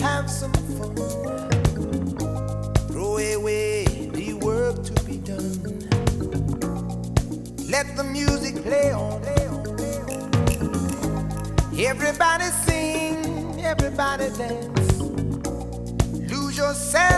have some fun. Throw away the work to be done. Let the music play on. Everybody sing, everybody dance. Lose yourself.